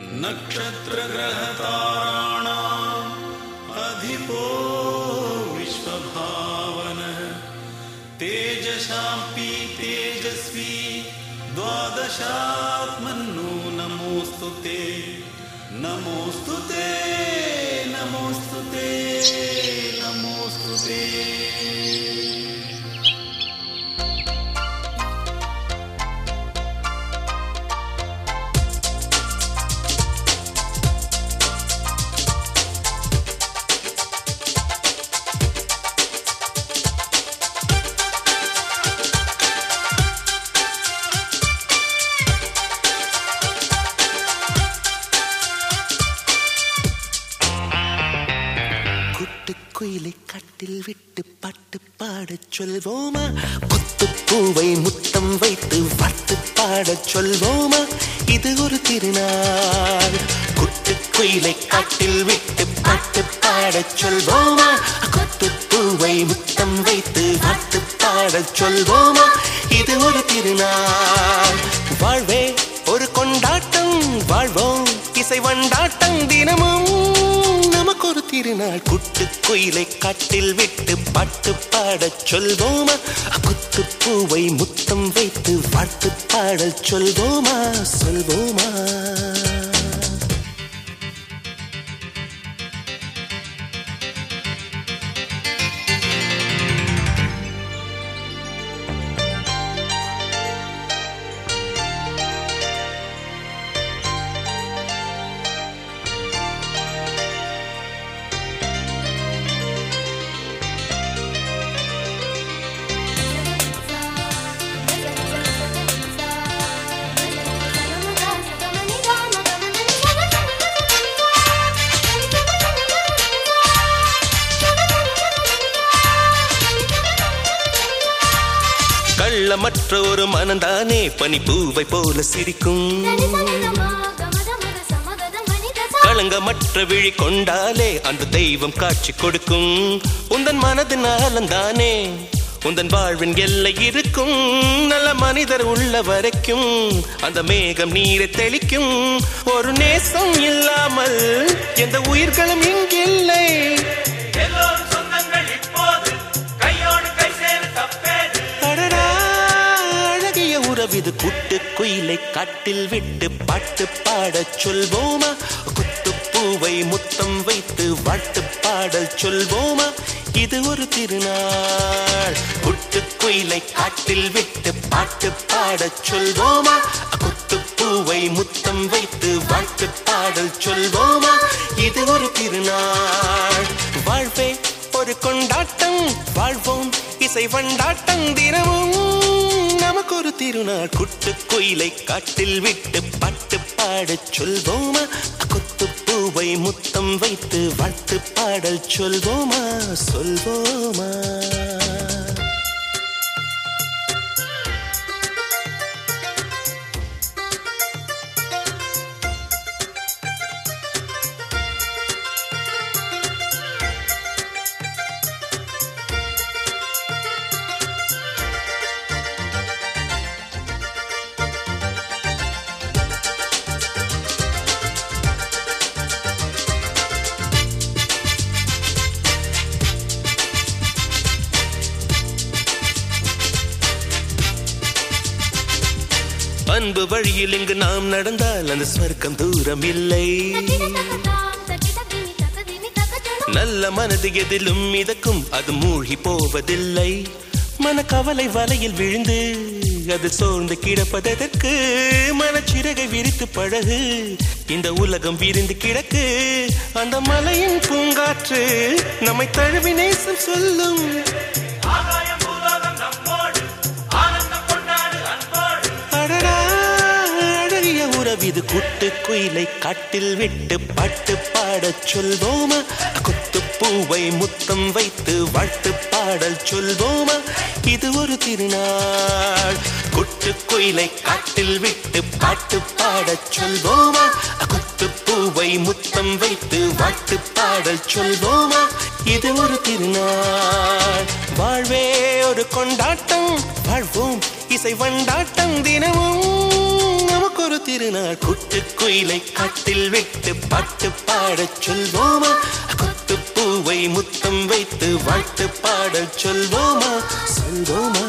नक्षत्रग्रहताराणाम् अधिपो विश्वभावनः। तेजशाम्पि तेजस्वी द्वादशात्मन्नो नमोऽस्तु ते। नमोऽस्तु ते नमोऽस्तु ते குயிலை கட்டில் விட்டு பாட்டு பாடச் சொல்வோமா? குத்து பூவை முத்தம் வைத்து வாட்டு பாடச் சொல்வோமா? இது ஒரு திருநாள். குட்டு குயிலை காட்டில் விட்டு பாட்டு பாடச் சொல்வோமா? குத்து பூவை முத்தம் வைத்து வாட்டு பாடச் சொல்வோமா? இது ஒரு திருநாள். வாழ்வே ஒரு கொண்டாட்டம். வாழ்வோம் இசை வண்டாட்டம் தினமும். திருநாள் குட்டு குயிலை காட்டில் விட்டு பாட்டு பாடச் சொல்வோமா? குத்து பூவை முத்தம் வைத்து பட்டு பாடச் சொல்வோமா? சொல்வோம்? கள்ளமற்ற ஒரு மனந்தானே பனி பூவை போல சிரிக்கும். களங்கமற்ற விழி கொண்டாலே அந்த தெய்வம் காட்சி கொடுக்கும். உந்தன் மனதின் ஆலந்தானே உந்தன் வாழ்வின் எல்லை இருக்கும். நல்ல மனிதர் உள்ள வரைக்கும் அந்த மேகம் நீரை தெளிக்கும். ஒரு நேசம் இல்லாமல் எந்த உயிர்களும் இங்கில்லை. இது புட்டு குட்டு குயிலை காட்டில் விட்டு பாட்டு பாடச் சொல்வோமா? குத்து பூவை முத்தம் வைத்து வாட்டு பாடல் சொல்வோமா? இது ஒரு திருநாள். குட்டு குயிலை காட்டில் விட்டு பாட்டு பாடச் சொல்வோமா? குத்து பூவை முத்தம் வைத்து வாட்டு பாடல் சொல்வோமா? இது ஒரு திருநாள். வாழ்வே ஒரு கொண்டாட்டம். வாழ்வோம் இசை வண்டாட்டம் தினமும். ஒரு திருநாள். குட்டு குயிலை காட்டில் விட்டு பாட்டு பாடச் சொல்வோமா? குத்து பூவை முத்தம் வைத்து வாழ்த்து பாடல் சொல்வோமா? சொல்வோமா? அன்பு வழியில் இங்கு நாம் நடந்தால் அந்த ஸ்வர்க்கம் தூரம் இல்லை நல்ல மனது எதிலும் மிதக்கும் அது மூழ்கி போவதில்லை. கவலை வலையில் விழுந்து அது சோர்ந்து கிடப்பதற்கு மனச்சிறகை விரித்து பழகு. இந்த உலகம் விரிந்து கிடக்கு அந்த மலையின் பூங்காற்று நம்மை தழுவி நேசம் சொல்லும். அழகிய குட்டு குயிலை காட்டில் விட்டு பாட்டு பாடச் சொல்வோமா? குத்து பூவை முத்தம் வைத்து வாழ்த்து பாடல் சொல்வோமா? இது ஒரு திருநாள். குட்டு குயிலை காட்டில் விட்டு பாட்டு பாடச் சொல்வோமா? குத்து பூவை முத்தம் வைத்து வாழ்த்து பாடல் சொல்வோமா? இது ஒரு திருநாள். வாழ்வே ஒரு கொண்டாட்டம். வாழ்வோம் இசை வண்டாட்டம் தினமும். ஒரு திருநாள் குட்டு குயிலை கட்டில் விட்டு பாட்டு பாடச் சொல்வோமா? கொத்து பூவை முத்தம் வைத்து வாழ்த்து பாடச் சொல்வோமா? சொல்வோமா?